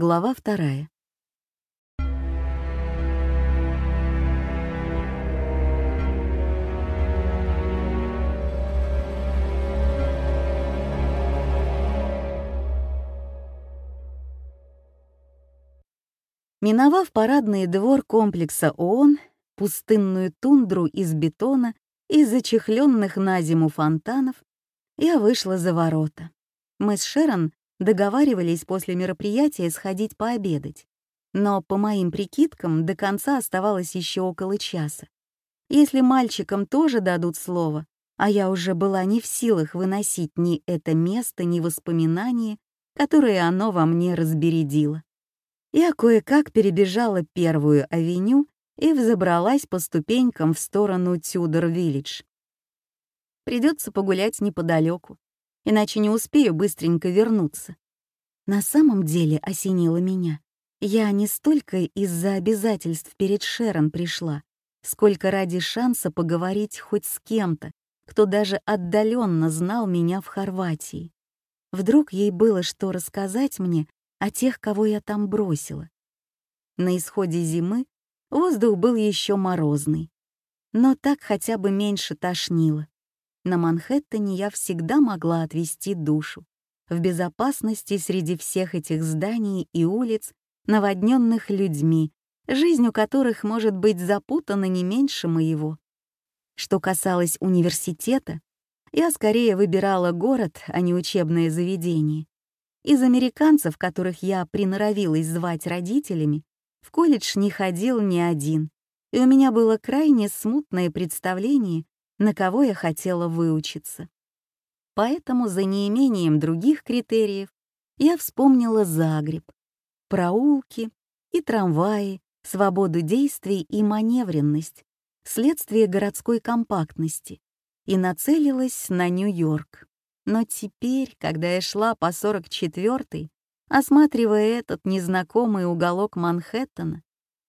Глава вторая. Миновав парадный двор комплекса ООН, пустынную тундру из бетона и зачехленных на зиму фонтанов, я вышла за ворота. Мы с Шерон договаривались после мероприятия сходить пообедать, но, по моим прикидкам, до конца оставалось еще около часа. Если мальчикам тоже дадут слово, а я уже была не в силах выносить ни это место, ни воспоминания, которые оно во мне разбередило. Я кое-как перебежала первую авеню и взобралась по ступенькам в сторону Тюдор-Виллидж. Придется погулять неподалеку, иначе не успею быстренько вернуться. На самом деле осенило меня. Я не столько из-за обязательств перед Шерон пришла, сколько ради шанса поговорить хоть с кем-то, кто даже отдаленно знал меня в Хорватии. Вдруг ей было что рассказать мне о тех, кого я там бросила. На исходе зимы воздух был еще морозный, но так хотя бы меньше тошнило. На Манхэттене я всегда могла отвести душу, в безопасности среди всех этих зданий и улиц, наводненных людьми, жизнь у которых может быть запутана не меньше моего. Что касалось университета, я скорее выбирала город, а не учебное заведение. Из американцев, которых я приноровилась звать родителями, в колледж не ходил ни один, и у меня было крайне смутное представление, на кого я хотела выучиться. Поэтому за неимением других критериев я вспомнила Загреб, проулки и трамваи, свободу действий и маневренность, следствие городской компактности, и нацелилась на Нью-Йорк. Но теперь, когда я шла по 44-й, осматривая этот незнакомый уголок Манхэттена,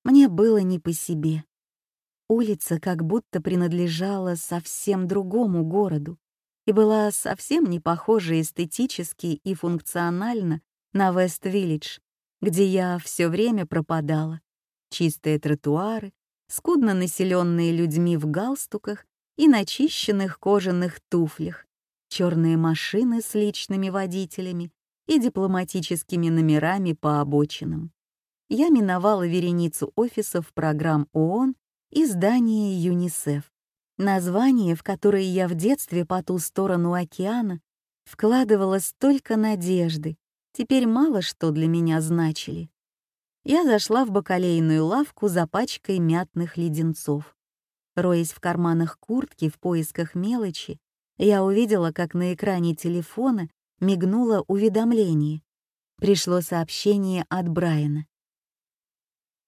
мне было не по себе. Улица как будто принадлежала совсем другому городу и была совсем не похожа эстетически и функционально на Вест-Виллидж, где я все время пропадала. Чистые тротуары, скудно населенные людьми в галстуках и начищенных кожаных туфлях, черные машины с личными водителями и дипломатическими номерами по обочинам. Я миновала вереницу офисов программ ООН и здание ЮНИСЕФ. Название, в которое я в детстве по ту сторону океана вкладывала столько надежды, теперь мало что для меня значили. Я зашла в бакалейную лавку за пачкой мятных леденцов. Роясь в карманах куртки в поисках мелочи, я увидела, как на экране телефона мигнуло уведомление. Пришло сообщение от Брайана.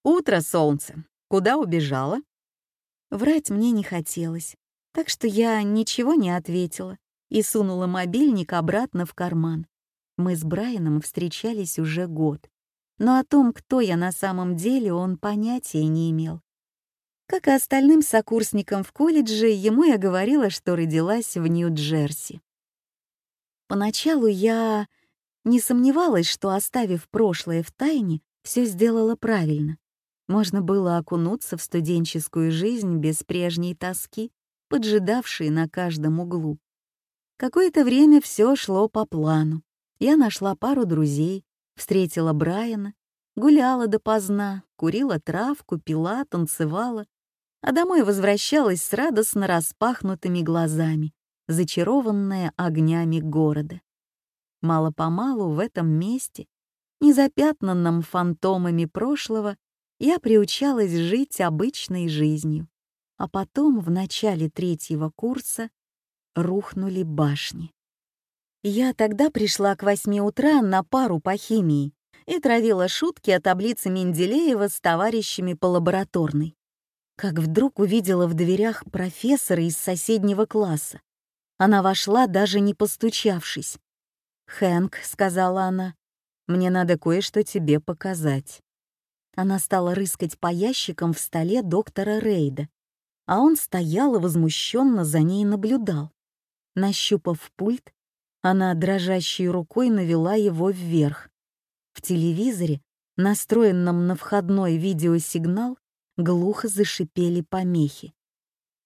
«Утро, солнце. Куда убежала?» Врать мне не хотелось, так что я ничего не ответила и сунула мобильник обратно в карман. Мы с Брайаном встречались уже год, но о том, кто я на самом деле, он понятия не имел. Как и остальным сокурсникам в колледже, ему я говорила, что родилась в Нью-Джерси. Поначалу я не сомневалась, что, оставив прошлое в тайне, все сделала правильно. Можно было окунуться в студенческую жизнь без прежней тоски, поджидавшей на каждом углу. Какое-то время все шло по плану. Я нашла пару друзей, встретила Брайана, гуляла допоздна, курила травку, пила, танцевала, а домой возвращалась с радостно распахнутыми глазами, зачарованная огнями города. Мало-помалу в этом месте, незапятнанном фантомами прошлого, я приучалась жить обычной жизнью, а потом в начале третьего курса рухнули башни. Я тогда пришла к восьми утра на пару по химии и травила шутки о таблице Менделеева с товарищами по лабораторной как вдруг увидела в дверях профессора из соседнего класса. Она вошла, даже не постучавшись. «Хэнк», — сказала она, — «мне надо кое-что тебе показать». Она стала рыскать по ящикам в столе доктора Рейда, а он стоял и возмущенно за ней наблюдал. Нащупав пульт, она дрожащей рукой навела его вверх. В телевизоре настроенном на входной видеосигнал, глухо зашипели помехи.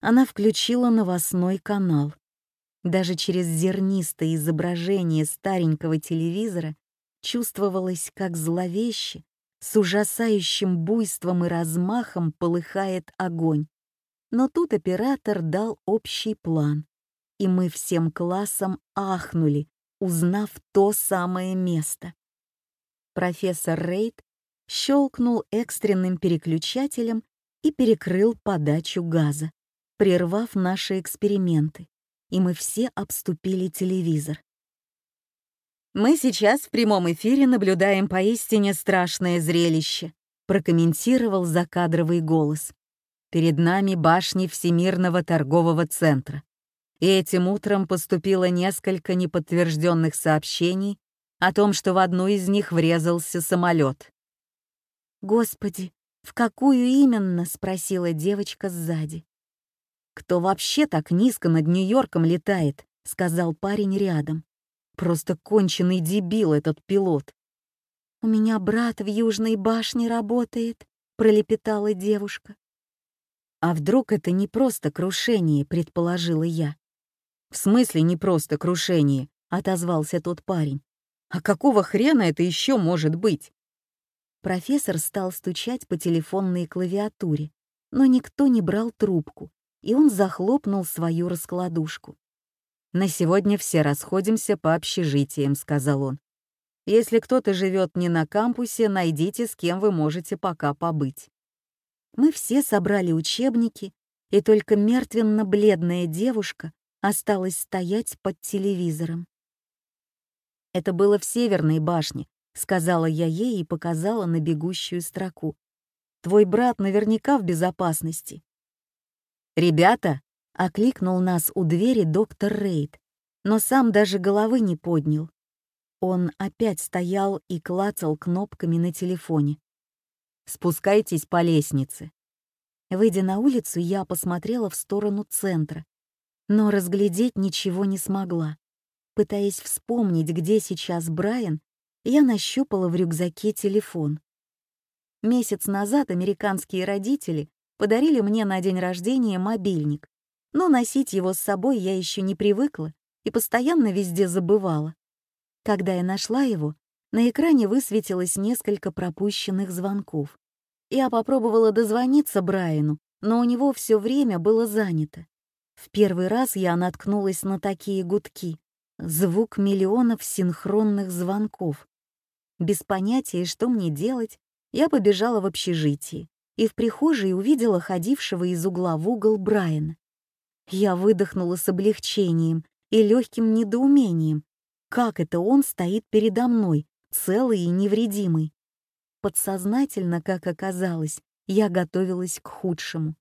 Она включила новостной канал. Даже через зернистое изображение старенького телевизора чувствовалось, как зловеще, с ужасающим буйством и размахом полыхает огонь. Но тут оператор дал общий план, и мы всем классом ахнули, узнав то самое место. Профессор Рейд щелкнул экстренным переключателем и перекрыл подачу газа, прервав наши эксперименты, и мы все обступили телевизор. «Мы сейчас в прямом эфире наблюдаем поистине страшное зрелище», прокомментировал закадровый голос. «Перед нами башни Всемирного торгового центра. И этим утром поступило несколько неподтвержденных сообщений о том, что в одну из них врезался самолет. «Господи, в какую именно?» — спросила девочка сзади. «Кто вообще так низко над Нью-Йорком летает?» — сказал парень рядом. Просто конченый дебил этот пилот. «У меня брат в Южной башне работает», — пролепетала девушка. «А вдруг это не просто крушение?» — предположила я. «В смысле не просто крушение?» — отозвался тот парень. «А какого хрена это еще может быть?» Профессор стал стучать по телефонной клавиатуре, но никто не брал трубку, и он захлопнул свою раскладушку. «На сегодня все расходимся по общежитиям», — сказал он. «Если кто-то живет не на кампусе, найдите, с кем вы можете пока побыть». Мы все собрали учебники, и только мертвенно-бледная девушка осталась стоять под телевизором. «Это было в Северной башне», — сказала я ей и показала на бегущую строку. «Твой брат наверняка в безопасности». «Ребята!» Окликнул нас у двери доктор Рейд, но сам даже головы не поднял. Он опять стоял и клацал кнопками на телефоне. «Спускайтесь по лестнице». Выйдя на улицу, я посмотрела в сторону центра, но разглядеть ничего не смогла. Пытаясь вспомнить, где сейчас Брайан, я нащупала в рюкзаке телефон. Месяц назад американские родители подарили мне на день рождения мобильник, но носить его с собой я еще не привыкла и постоянно везде забывала. Когда я нашла его, на экране высветилось несколько пропущенных звонков. Я попробовала дозвониться Брайану, но у него все время было занято. В первый раз я наткнулась на такие гудки. Звук миллионов синхронных звонков. Без понятия, что мне делать, я побежала в общежитие и в прихожей увидела ходившего из угла в угол Брайана. Я выдохнула с облегчением и легким недоумением. Как это он стоит передо мной, целый и невредимый? Подсознательно, как оказалось, я готовилась к худшему.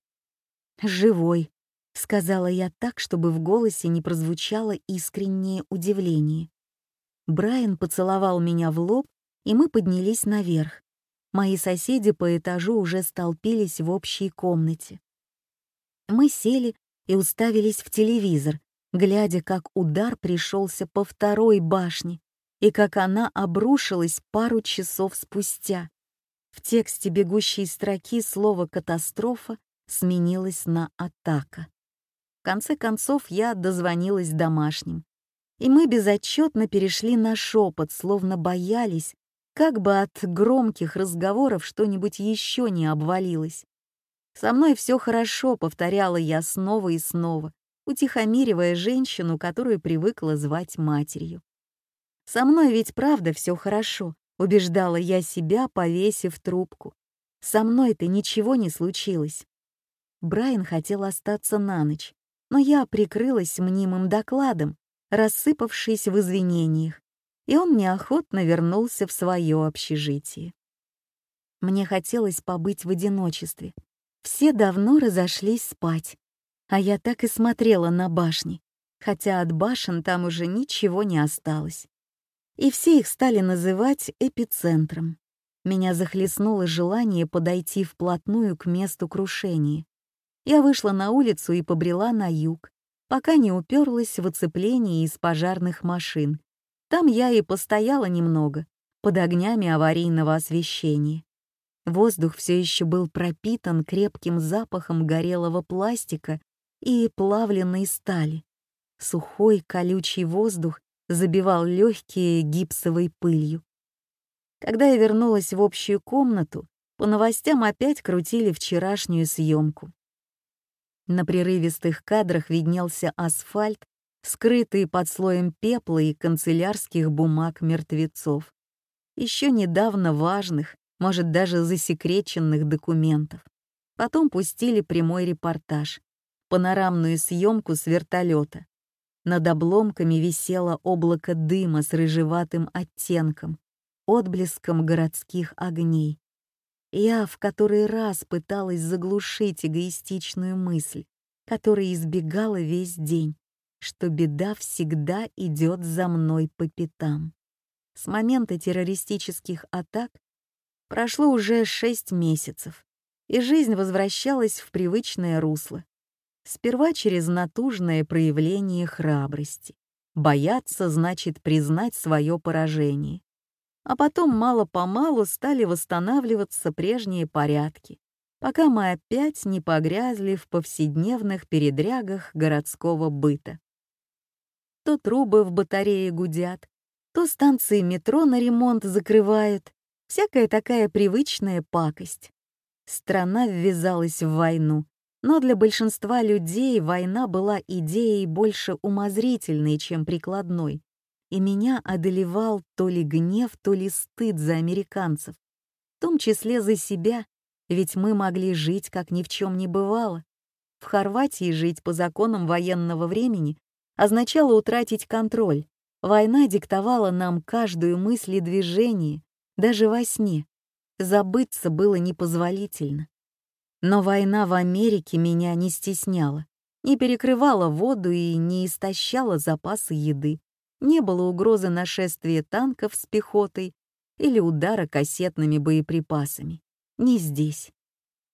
«Живой», — сказала я так, чтобы в голосе не прозвучало искреннее удивление. Брайан поцеловал меня в лоб, и мы поднялись наверх. Мои соседи по этажу уже столпились в общей комнате. Мы сели и уставились в телевизор, глядя, как удар пришелся по второй башне и как она обрушилась пару часов спустя. В тексте бегущей строки слово «катастрофа» сменилось на «атака». В конце концов я дозвонилась домашним, и мы безотчетно перешли на шепот, словно боялись, как бы от громких разговоров что-нибудь еще не обвалилось. «Со мной все хорошо», — повторяла я снова и снова, утихомиривая женщину, которую привыкла звать матерью. «Со мной ведь правда все хорошо», — убеждала я себя, повесив трубку. «Со мной-то ничего не случилось». Брайан хотел остаться на ночь, но я прикрылась мнимым докладом, рассыпавшись в извинениях, и он неохотно вернулся в свое общежитие. Мне хотелось побыть в одиночестве, все давно разошлись спать, а я так и смотрела на башни, хотя от башен там уже ничего не осталось. И все их стали называть эпицентром. Меня захлестнуло желание подойти вплотную к месту крушения. Я вышла на улицу и побрела на юг, пока не уперлась в оцепление из пожарных машин. Там я и постояла немного, под огнями аварийного освещения. Воздух все еще был пропитан крепким запахом горелого пластика и плавленной стали. Сухой колючий воздух забивал легкие гипсовой пылью. Когда я вернулась в общую комнату, по новостям опять крутили вчерашнюю съемку. На прерывистых кадрах виднелся асфальт, скрытый под слоем пепла и канцелярских бумаг мертвецов. Еще недавно важных, может, даже засекреченных документов. Потом пустили прямой репортаж, панорамную съемку с вертолета. Над обломками висело облако дыма с рыжеватым оттенком, отблеском городских огней. Я в который раз пыталась заглушить эгоистичную мысль, которая избегала весь день, что беда всегда идет за мной по пятам. С момента террористических атак прошло уже шесть месяцев, и жизнь возвращалась в привычное русло. Сперва через натужное проявление храбрости. Бояться значит признать свое поражение. А потом мало-помалу стали восстанавливаться прежние порядки, пока мы опять не погрязли в повседневных передрягах городского быта. То трубы в батарее гудят, то станции метро на ремонт закрывают, всякая такая привычная пакость. Страна ввязалась в войну, но для большинства людей война была идеей больше умозрительной, чем прикладной, и меня одолевал то ли гнев, то ли стыд за американцев, в том числе за себя, ведь мы могли жить, как ни в чем не бывало. В Хорватии жить по законам военного времени означало утратить контроль. Война диктовала нам каждую мысль и движение, даже во сне. Забыться было непозволительно. Но война в Америке меня не стесняла, не перекрывала воду и не истощала запасы еды. Не было угрозы нашествия танков с пехотой или удара кассетными боеприпасами. Не здесь.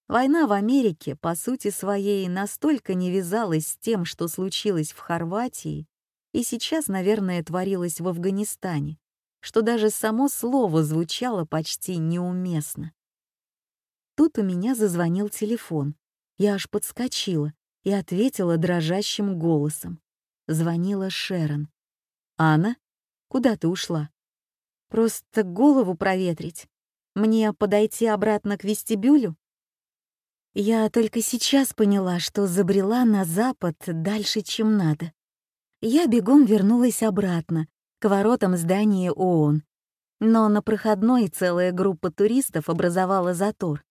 Война в Америке, по сути своей, настолько не вязалась с тем, что случилось в Хорватии, и сейчас, наверное, творилось в Афганистане, что даже само слово звучало почти неуместно. Тут у меня зазвонил телефон. Я аж подскочила и ответила дрожащим голосом. Звонила Шерон. «Анна, куда ты ушла?» «Просто голову проветрить. Мне подойти обратно к вестибюлю?» Я только сейчас поняла, что забрела на запад дальше, чем надо. Я бегом вернулась обратно, к воротам здания ООН. Но на проходной целая группа туристов образовала затор.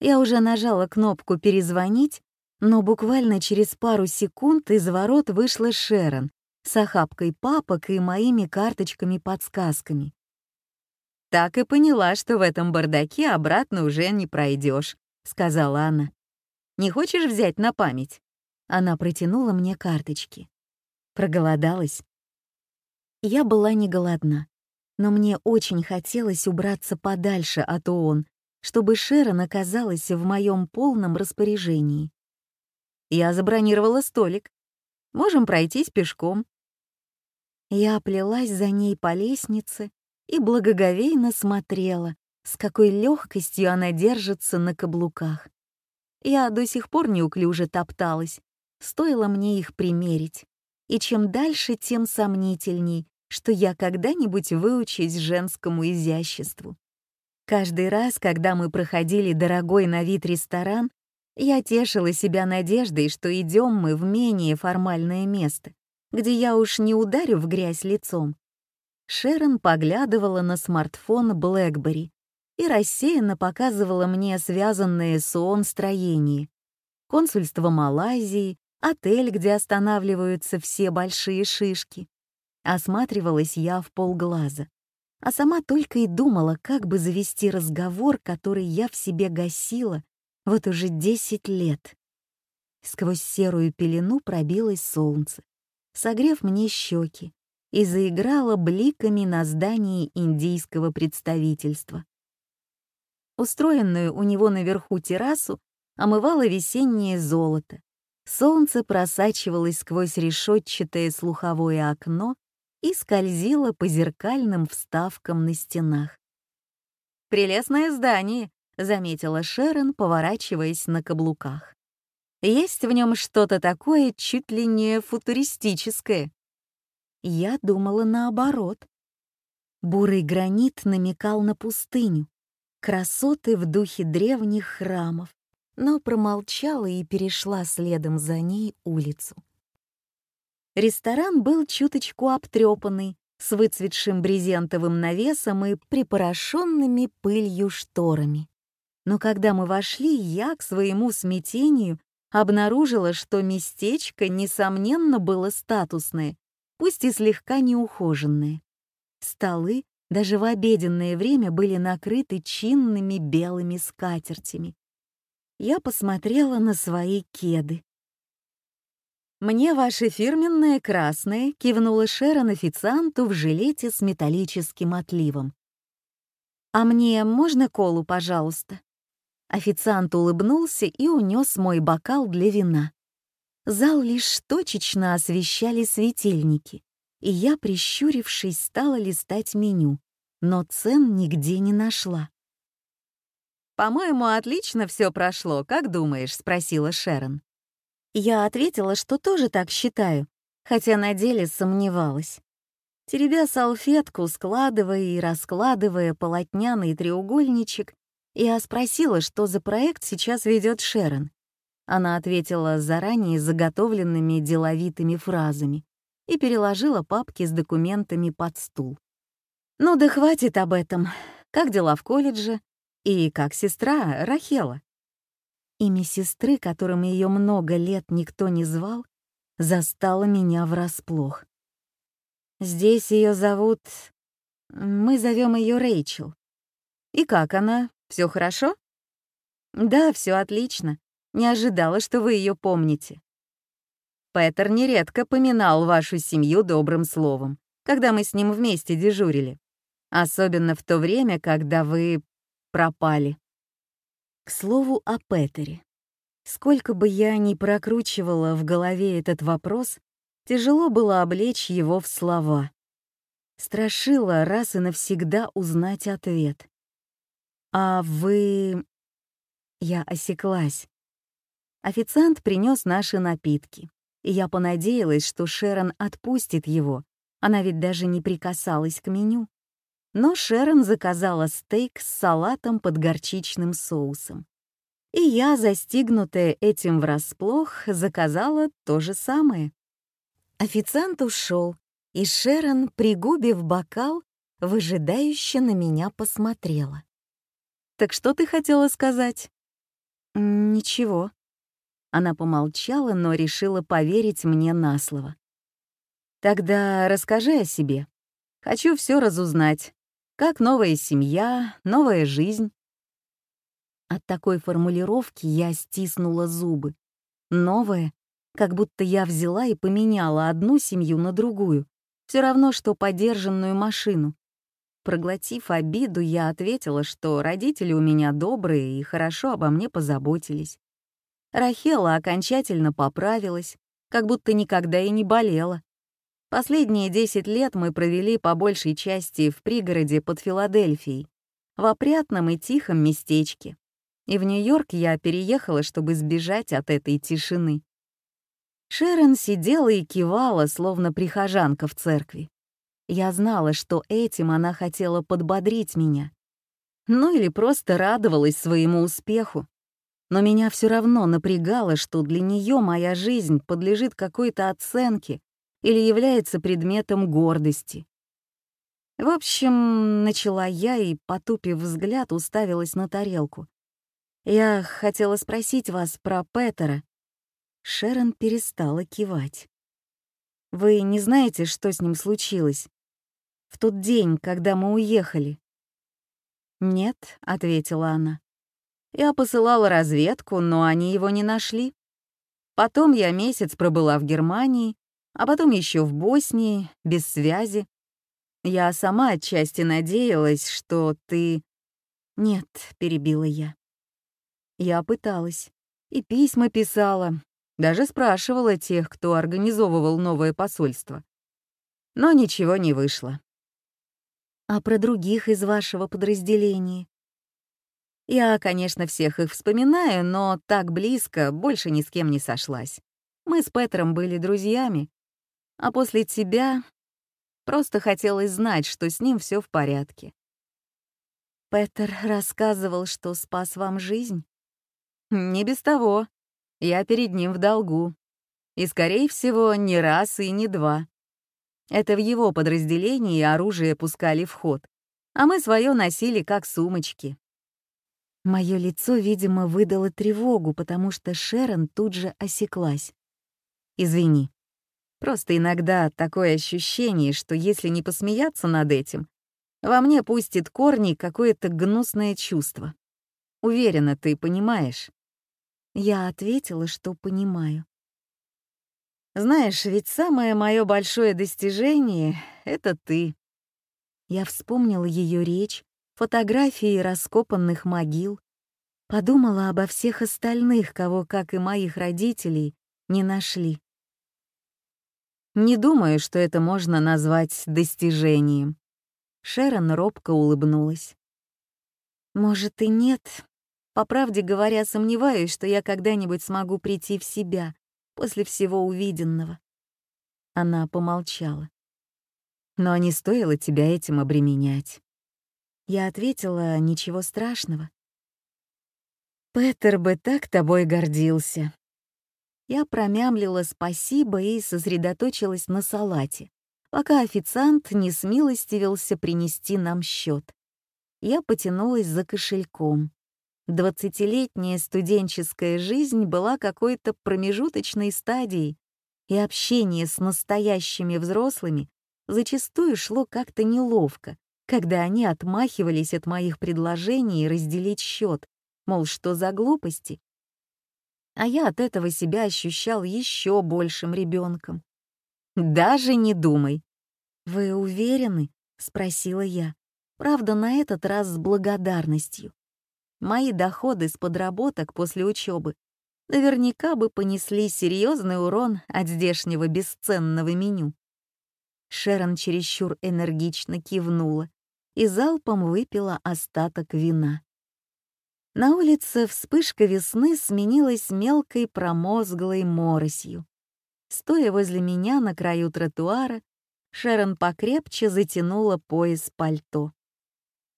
Я уже нажала кнопку «Перезвонить», но буквально через пару секунд из ворот вышла Шерон с охапкой папок и моими карточками-подсказками. «Так и поняла, что в этом бардаке обратно уже не пройдешь», — сказала она. «Не хочешь взять на память?» Она протянула мне карточки. Проголодалась. Я была не голодна, но мне очень хотелось убраться подальше от ООН чтобы Шерон оказалась в моем полном распоряжении. Я забронировала столик. Можем пройтись пешком. Я плелась за ней по лестнице и благоговейно смотрела, с какой легкостью она держится на каблуках. Я до сих пор неуклюже топталась, стоило мне их примерить. И чем дальше, тем сомнительней, что я когда-нибудь выучусь женскому изяществу. Каждый раз, когда мы проходили дорогой на вид ресторан, я тешила себя надеждой, что идем мы в менее формальное место, где я уж не ударю в грязь лицом. Шерон поглядывала на смартфон BlackBerry и рассеянно показывала мне связанные с ООН строения. Консульство Малайзии, отель, где останавливаются все большие шишки. Осматривалась я в полглаза а сама только и думала, как бы завести разговор, который я в себе гасила вот уже десять лет. Сквозь серую пелену пробилось солнце, согрев мне щеки, и заиграло бликами на здании индийского представительства. Устроенную у него наверху террасу омывало весеннее золото. Солнце просачивалось сквозь решетчатое слуховое окно и скользила по зеркальным вставкам на стенах. «Прелестное здание», — заметила Шерон, поворачиваясь на каблуках. «Есть в нем что-то такое чуть ли не футуристическое». Я думала наоборот. Бурый гранит намекал на пустыню, красоты в духе древних храмов, но промолчала и перешла следом за ней улицу. Ресторан был чуточку обтрепанный, с выцветшим брезентовым навесом и припорошенными пылью шторами. Но когда мы вошли, я к своему смятению обнаружила, что местечко, несомненно, было статусное, пусть и слегка неухоженное. Столы даже в обеденное время были накрыты чинными белыми скатертями. Я посмотрела на свои кеды. «Мне ваши фирменные красные», — кивнула Шерон официанту в жилете с металлическим отливом. «А мне можно колу, пожалуйста?» Официант улыбнулся и унес мой бокал для вина. Зал лишь точечно освещали светильники и я, прищурившись, стала листать меню, но цен нигде не нашла. «По-моему, отлично все прошло, как думаешь?» — спросила Шерон. Я ответила, что тоже так считаю, хотя на деле сомневалась. Теребя салфетку, складывая и раскладывая полотняный треугольничек, я спросила, что за проект сейчас ведет Шерон. Она ответила заранее заготовленными деловитыми фразами и переложила папки с документами под стул. «Ну да хватит об этом. Как дела в колледже? И как сестра Рахела?» Имя сестры, которым ее много лет никто не звал, застало меня врасплох. Здесь ее зовут... Мы зовем ее Рэйчел. И как она? Все хорошо? Да, все отлично. Не ожидала, что вы ее помните. Петер нередко поминал вашу семью добрым словом, когда мы с ним вместе дежурили. Особенно в то время, когда вы пропали. К слову о Петере. Сколько бы я ни прокручивала в голове этот вопрос, тяжело было облечь его в слова. Страшило раз и навсегда узнать ответ. «А вы...» Я осеклась. Официант принес наши напитки и я понадеялась, что Шерон отпустит его, она ведь даже не прикасалась к меню. Но Шерон заказала стейк с салатом под горчичным соусом. И я, застигнутая этим врасплох, заказала то же самое. Официант ушел, и Шерон, пригубив бокал, выжидающе на меня посмотрела. «Так что ты хотела сказать?» «Ничего», она помолчала, но решила поверить мне на слово. «Тогда расскажи о себе. Хочу все разузнать. Как новая семья, новая жизнь?» От такой формулировки я стиснула зубы. Новая, как будто я взяла и поменяла одну семью на другую. Все равно, что подержанную машину. Проглотив обиду, я ответила, что родители у меня добрые и хорошо обо мне позаботились. Рахела окончательно поправилась, как будто никогда и не болела. Последние 10 лет мы провели по большей части в пригороде под Филадельфией, в опрятном и тихом местечке. И в Нью-Йорк я переехала, чтобы сбежать от этой тишины. Шерон сидела и кивала, словно прихожанка в церкви. Я знала, что этим она хотела подбодрить меня. Ну или просто радовалась своему успеху но меня все равно напрягало, что для нее моя жизнь подлежит какой-то оценке или является предметом гордости. В общем, начала я и, потупив взгляд, уставилась на тарелку. «Я хотела спросить вас про Петера». Шерон перестала кивать. «Вы не знаете, что с ним случилось? В тот день, когда мы уехали?» «Нет», — ответила она. Я посылала разведку, но они его не нашли. Потом я месяц пробыла в Германии, а потом еще в Боснии, без связи. Я сама отчасти надеялась, что ты... Нет, перебила я. Я пыталась. И письма писала. Даже спрашивала тех, кто организовывал новое посольство. но ничего не вышло. А про других из вашего подразделения? Я, конечно, всех их вспоминаю, но так близко больше ни с кем не сошлась. Мы с Петром были друзьями, а после тебя просто хотелось знать, что с ним все в порядке. Петр рассказывал, что спас вам жизнь? Не без того. Я перед ним в долгу. И, скорее всего, не раз и не два. Это в его подразделении оружие пускали в ход, а мы свое носили как сумочки. Мое лицо, видимо, выдало тревогу, потому что Шерон тут же осеклась. «Извини. Просто иногда такое ощущение, что если не посмеяться над этим, во мне пустит корни какое-то гнусное чувство. Уверена, ты понимаешь?» Я ответила, что понимаю. Знаешь, ведь самое мое большое достижение — это ты. Я вспомнила ее речь, фотографии раскопанных могил, подумала обо всех остальных, кого, как и моих родителей, не нашли. Не думаю, что это можно назвать достижением. Шерон робко улыбнулась. Может и нет. По правде говоря, сомневаюсь, что я когда-нибудь смогу прийти в себя после всего увиденного. Она помолчала. Но не стоило тебя этим обременять. Я ответила, ничего страшного. Петер бы так тобой гордился. Я промямлила спасибо и сосредоточилась на салате, пока официант не смилостивился принести нам счет. Я потянулась за кошельком. Двадцатилетняя студенческая жизнь была какой-то промежуточной стадией, и общение с настоящими взрослыми зачастую шло как-то неловко, когда они отмахивались от моих предложений разделить счет, мол, что за глупости. А я от этого себя ощущал еще большим ребенком. Даже не думай. «Вы уверены?» — спросила я. Правда, на этот раз с благодарностью. Мои доходы с подработок после учебы наверняка бы понесли серьезный урон от здешнего бесценного меню. Шерон чересчур энергично кивнула и залпом выпила остаток вина. На улице вспышка весны сменилась мелкой промозглой моросью. Стоя возле меня на краю тротуара, Шерон покрепче затянула пояс пальто.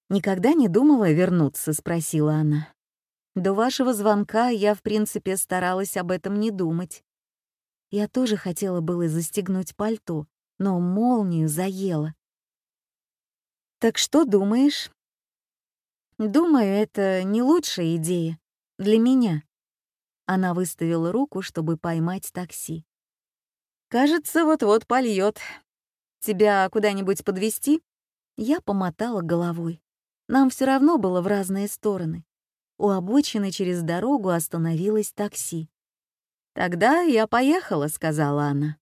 «Никогда не думала вернуться?» — спросила она. «До вашего звонка я, в принципе, старалась об этом не думать. Я тоже хотела было застегнуть пальто, но молнию заела. «Так что думаешь?» «Думаю, это не лучшая идея. Для меня». Она выставила руку, чтобы поймать такси. «Кажется, вот-вот польет. Тебя куда-нибудь подвести? Я помотала головой. Нам все равно было в разные стороны. У обочины через дорогу остановилось такси. «Тогда я поехала», — сказала она.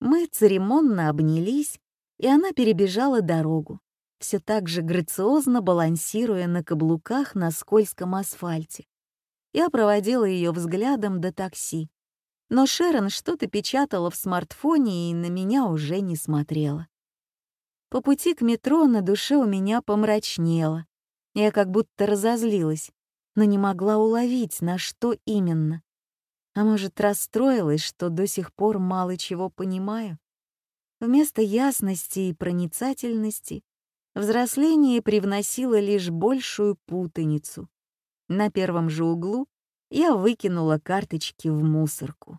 Мы церемонно обнялись, и она перебежала дорогу, все так же грациозно балансируя на каблуках на скользком асфальте. Я проводила ее взглядом до такси, но Шерон что-то печатала в смартфоне и на меня уже не смотрела. По пути к метро на душе у меня помрачнело. Я как будто разозлилась, но не могла уловить, на что именно. А может, расстроилась, что до сих пор мало чего понимаю? Вместо ясности и проницательности взросление привносило лишь большую путаницу. На первом же углу я выкинула карточки в мусорку.